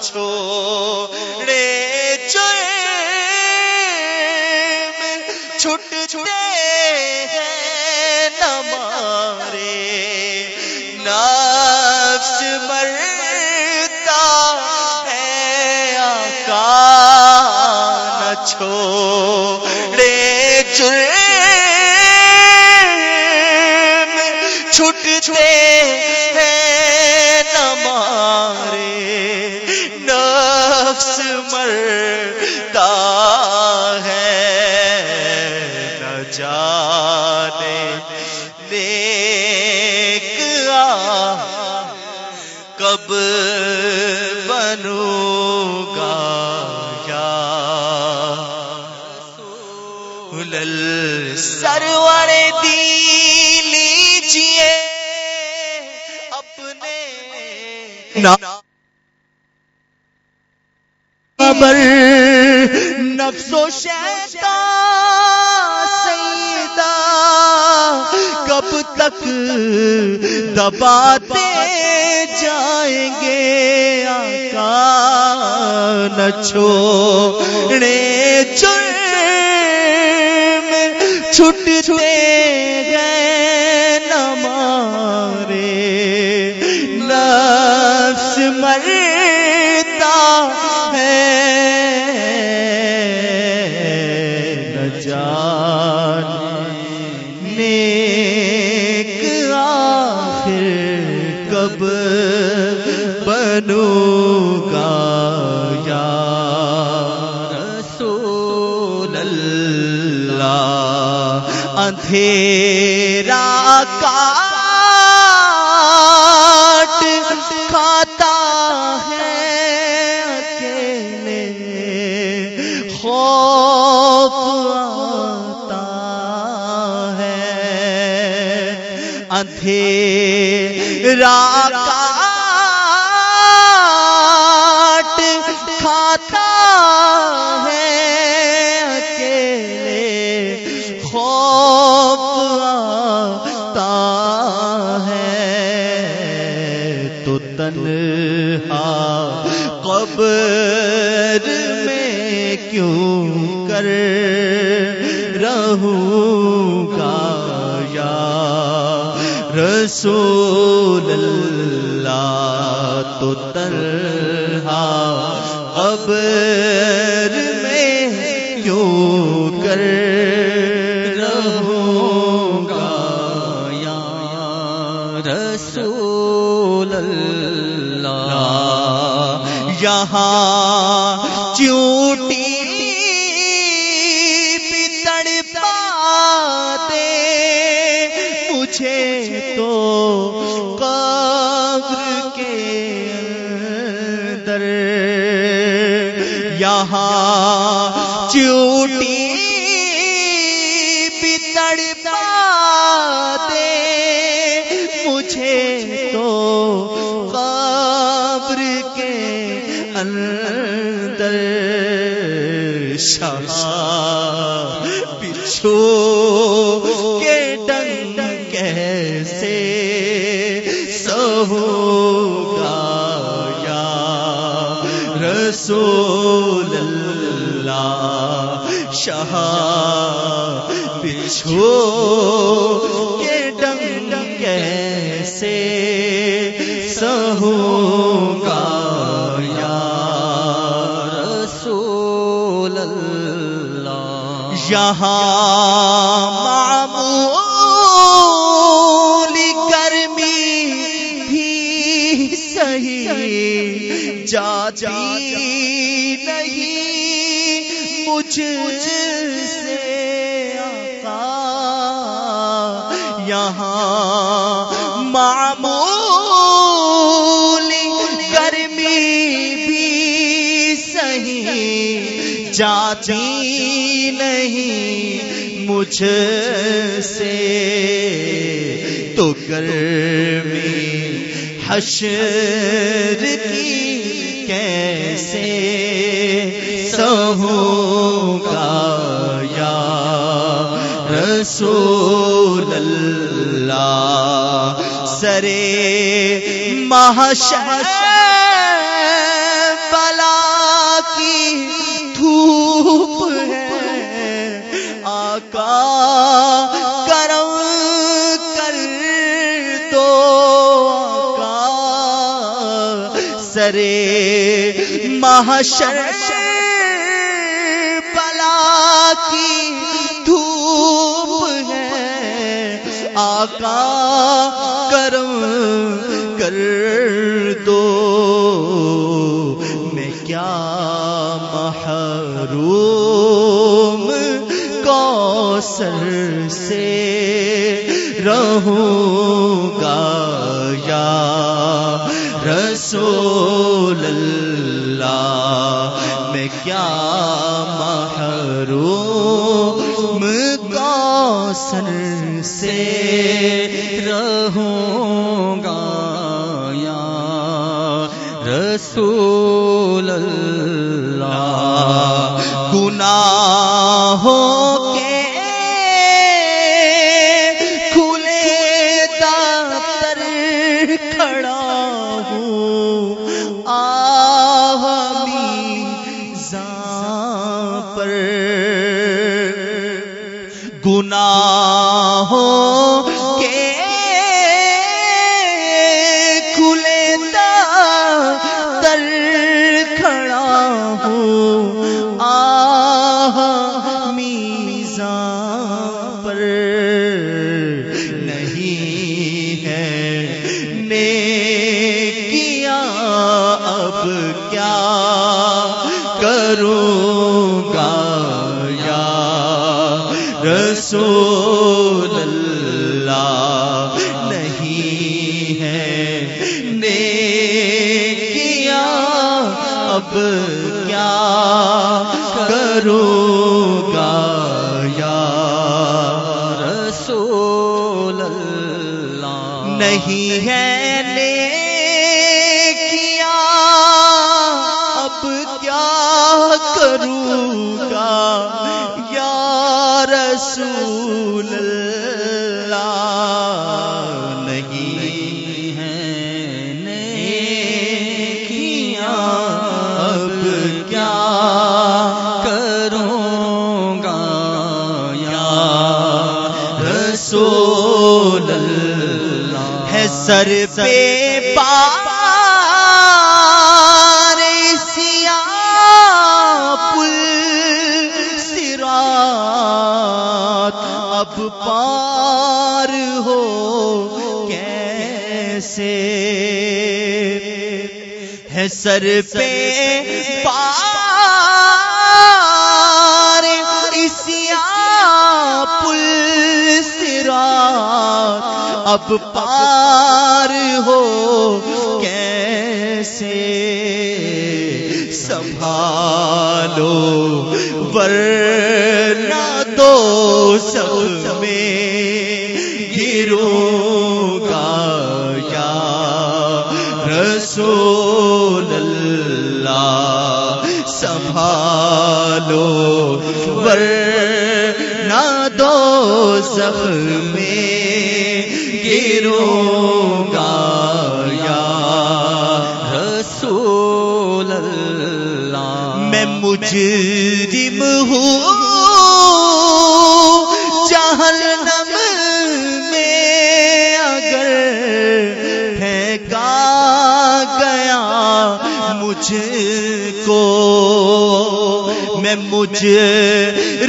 چھوڑے چھٹ چھٹے ہیں نمارے نفس مرتا ہے آقا نہ چھوڑے چرے کب بنوں گا یا لل سرور دی لیجیے اپنے خبر نفس و شیطان سیدہ کب تک دباتے جائیں گے آقا نہ چھوڑے چھوٹے اندھیرا کا تنہا، قبر میں کیوں کر رہوں گا یا رسول اللہ تو تنہا، قبر میں کیوں کر جہاں چوٹی پتڑ پاتے مجھے تو قبر کے اندر یہاں شاہ بچھو کے ڈنگ کیسے سہو گا یا رسول اللہ شاہ بچھو کے ڈنگ کیسے سہو اللہ یہاں معمول گرمی بھی صحیح جاتی نہیں، مجھ سے آقا۔ یہاں معمول گرمی بھی صحیح جاتی نہیں مجھ سے تو گرمی حشر کی کیسے سہوں گا یا رسول اللہ سرے محشر سرے محشر بلا کی دھوپ ہے۔ آقا کرم کر دو۔ میں کیا محروم کوسر سے رہوں گا یا رسول کیا محروم کوسر سے رہوں گا یا رسول اللہ؟ گناہوں کے گناہوں کے نہیں ہے نے کیا اب کیا کروں گا؟ یا رسول سر پہ پار سیاہ پل سرات اب پار ہو کیسے ہے سر پہ اب پار ہو کیسے سنبھالو؟ ورنہ دو سب میں گروں گا یا رسول اللہ سنبھالو؟ ورنہ دو سب میں گروں گا یا رسول اللہ۔ میں مجرم ہوں۔ جہنم میں اگر پھینکا گیا مجھ کو، میں مجرم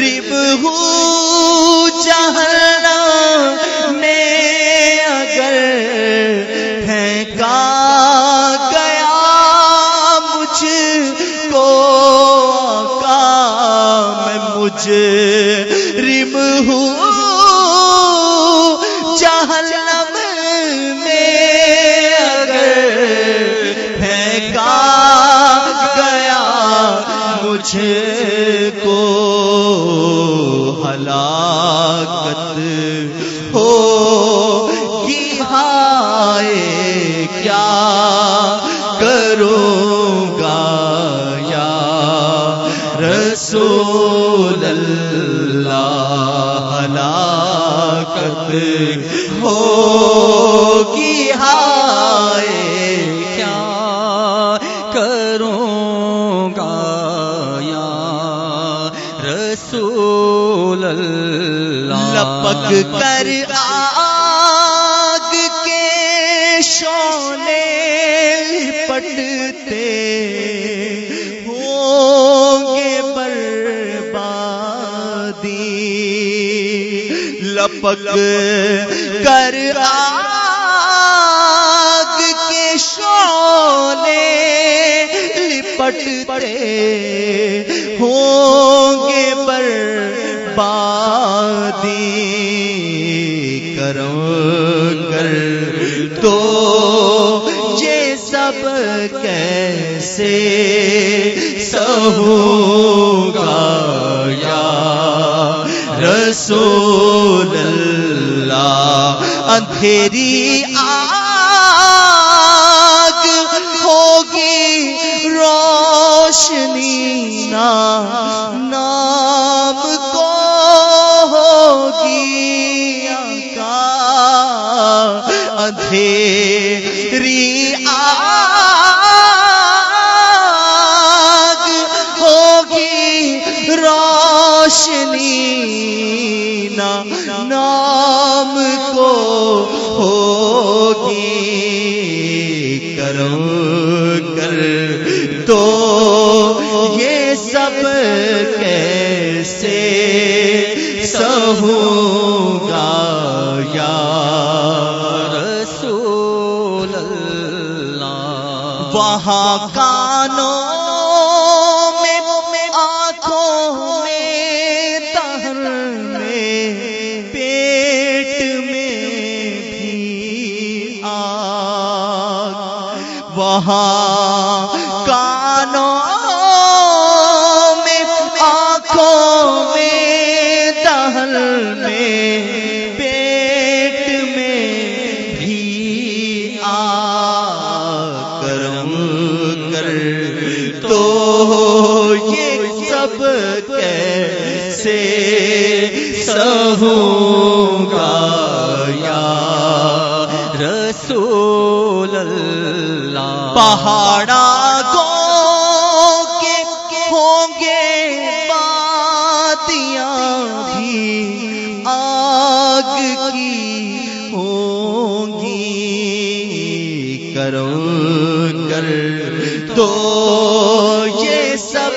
مجرم ہوں جہنم میں اگر پھینکا گیا مجھ کو ہلاکت ہو گی ہائے کیا لپک کر آگ کے شونے پٹتے ہوں گے بربادی۔ لپک کر آگ کے شونے لپٹتے ہوں گے بربادی۔ کرو کر تو یہ سب کیسے سہوں گا یا رسول اللہ؟ اندھیری آگ اندھیری آگ ہوگی روشنی کانوں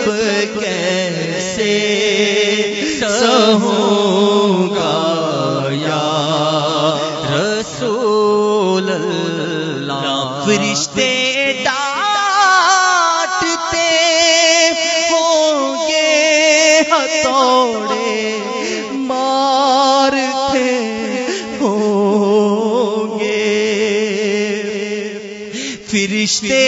کیسے سہوں گا یا رسول اللہ؟ فرشتے ڈانٹتے ہوں گے، ہتھوڑے مارتے ہوں گے۔ فرشتے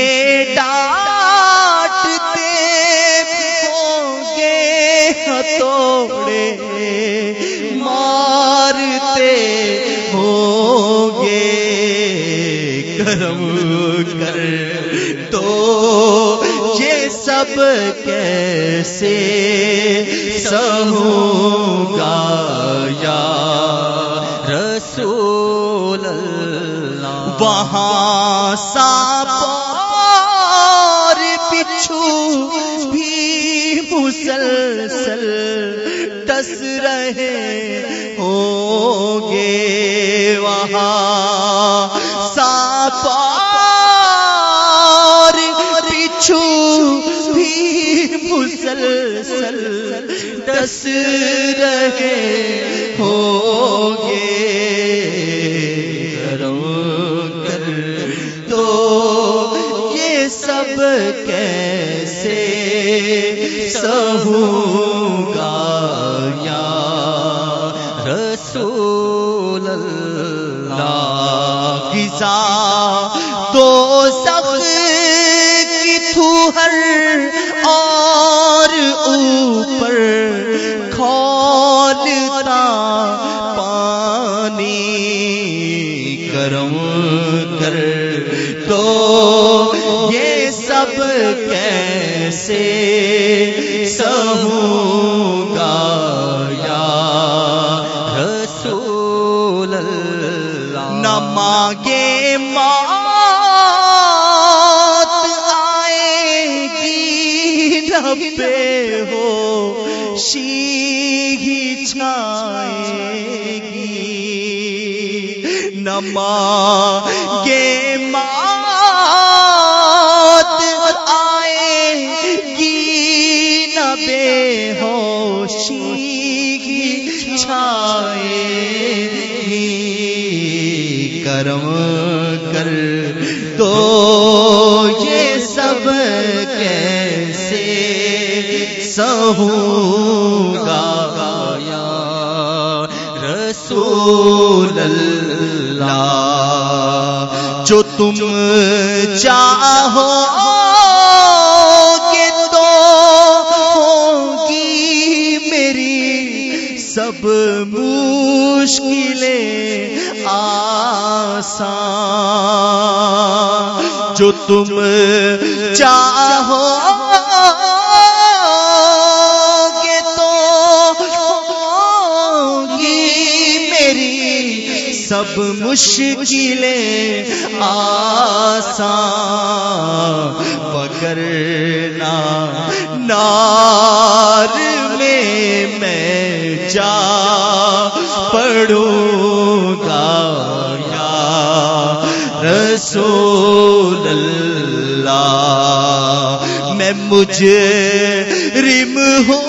کیسے سہوں گا یا رسول اللہ۔ وہاں سانپ اور بچھو بھی مسلسل ڈس رہے ہوں گے۔ وہاں ڈس رہے ہوں گے کرو کر تو یہ سب کیسے سہوں گا یا رسول اللہ؟ غذا تو سب کی تھوہر اور اوپر۔ سے اللہ جو تم چاہو گے تو ہوگی میری سب مشکلیں آسان جو تم چاہو سب مشکلیں آسان پکڑنا نار میں میں جا پڑوں گا یا رسول اللہ میں مجھے رم ہوں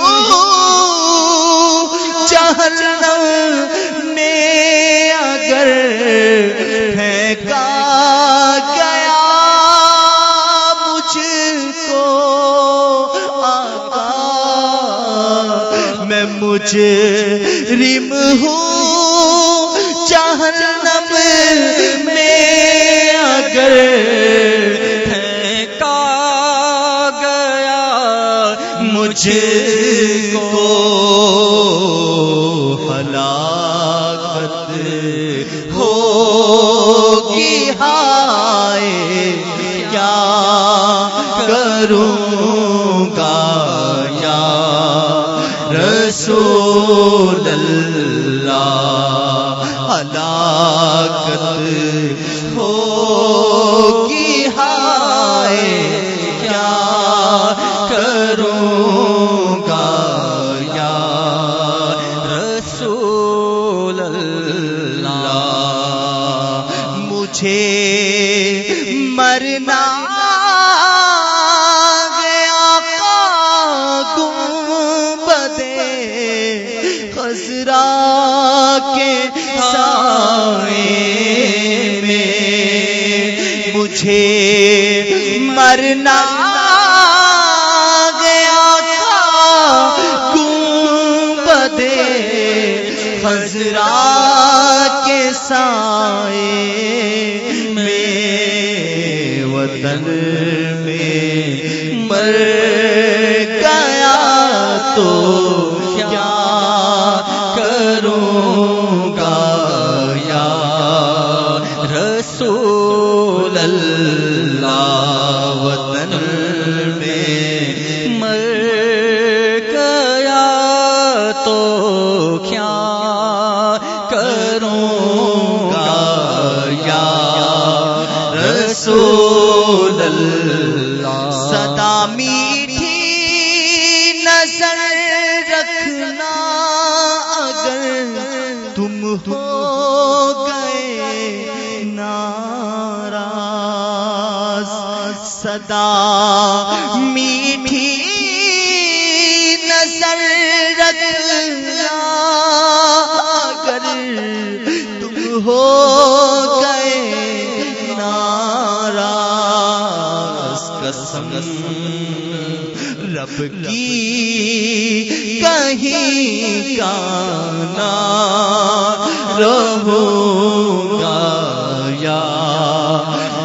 میں مجھے رم ہوں جہنم میں اگر پھینکا گیا مجھے اللہ ہلاکت ہوگی ہائے کیا کروں گا؟ یا رسول اللہ مجھے مرنا مجھے مرنا گیا بدے خزرا کے سائے میں وطن میں مر گیا تو کروں گا رسول اللہ قسم رب کی کہیں کانا رہوں گا یا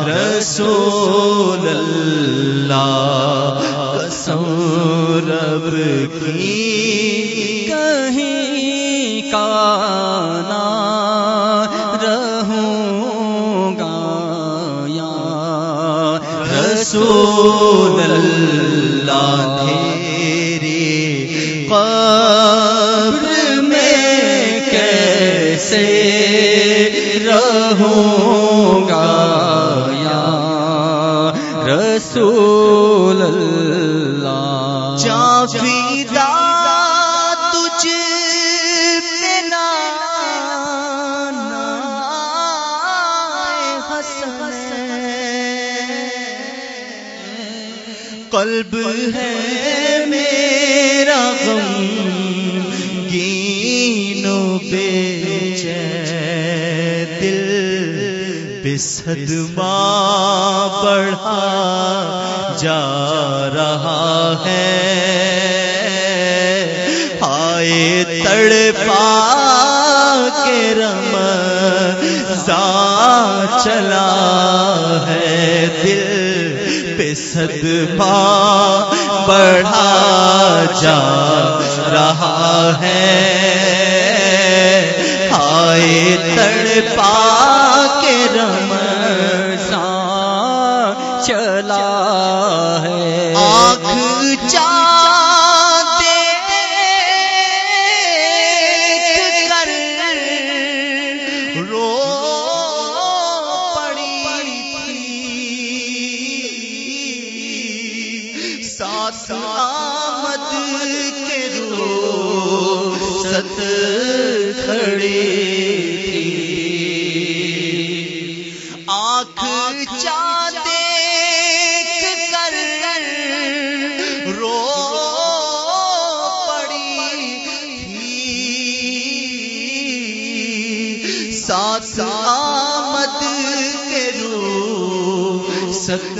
رسول اللہ قسم رب کی اللہ تیرے قبر میں کیسے رہوں گا یا رسول اللہ؟ چافی قلب ہے میرا غم گینو بے دل صدمہ بڑھا جا رہا ہے۔ آئے تڑ پا کے رم چلا ہے۔ صدمہ بڑھا جا رہا ہے۔ آئے تڑ ساتھ آمد کے رو ست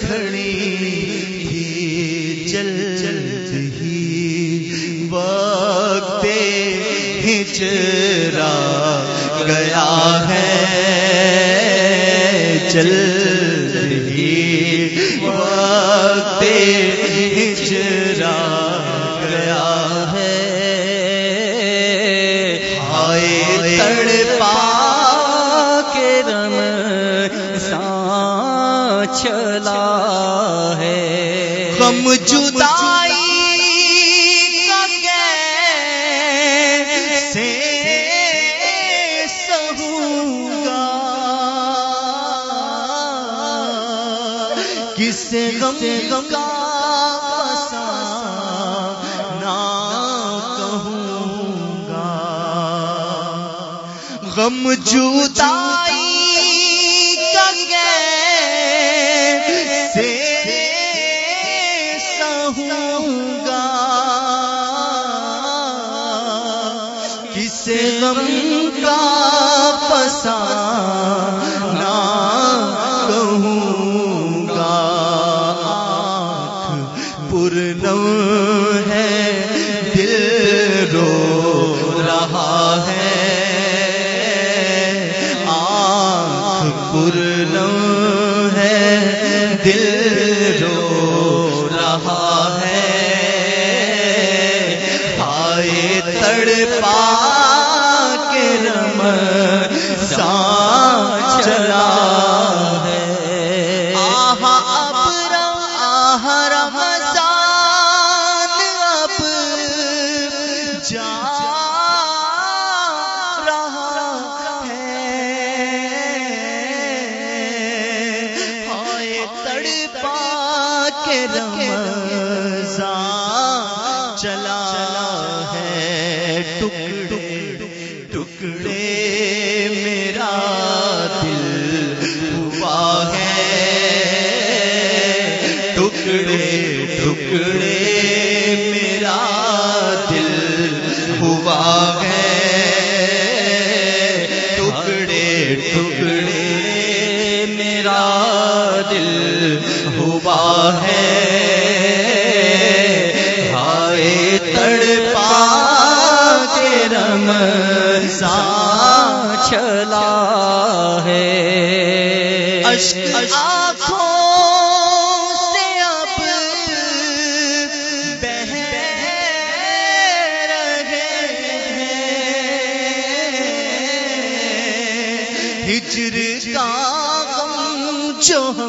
کھڑی چل جل ہی وقت ہجرا گیا ہے چل غم جدائی کا کیسے سہوں کس غم غم کا نہ کہوں گا؟ غم جدائی دل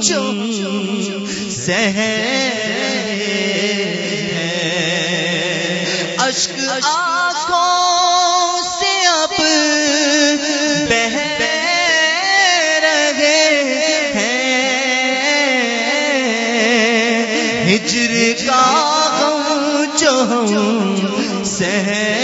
جو سہ اشک آنکھوں سے اب بہ رہے ہیں۔ ہجر کا غم جو سہ